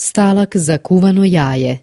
stalak za kuvano jaje.